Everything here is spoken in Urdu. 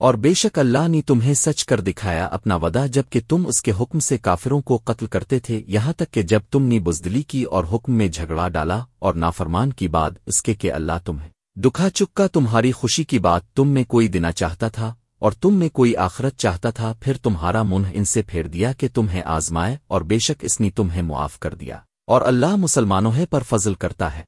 اور بے شک اللہ نے تمہیں سچ کر دکھایا اپنا ودا جبکہ تم اس کے حکم سے کافروں کو قتل کرتے تھے، یہاں تک کہ جب تم نے بزدلی کی اور حکم میں جھگڑا ڈالا اور نافرمان کی بات اس کے کہ اللہ تمہیں دکھا چکا تمہاری خوشی کی بات تم میں کوئی دینا چاہتا تھا اور تم میں کوئی آخرت چاہتا تھا، پھر تمہارا منہ ان سے پھیر دیا کہ تمہیں آزمائے اور بے شک اس نے تمہیں معاف کر دیا۔ اور اللہ مسلمانوں ہے پر فضل کرتا ہے۔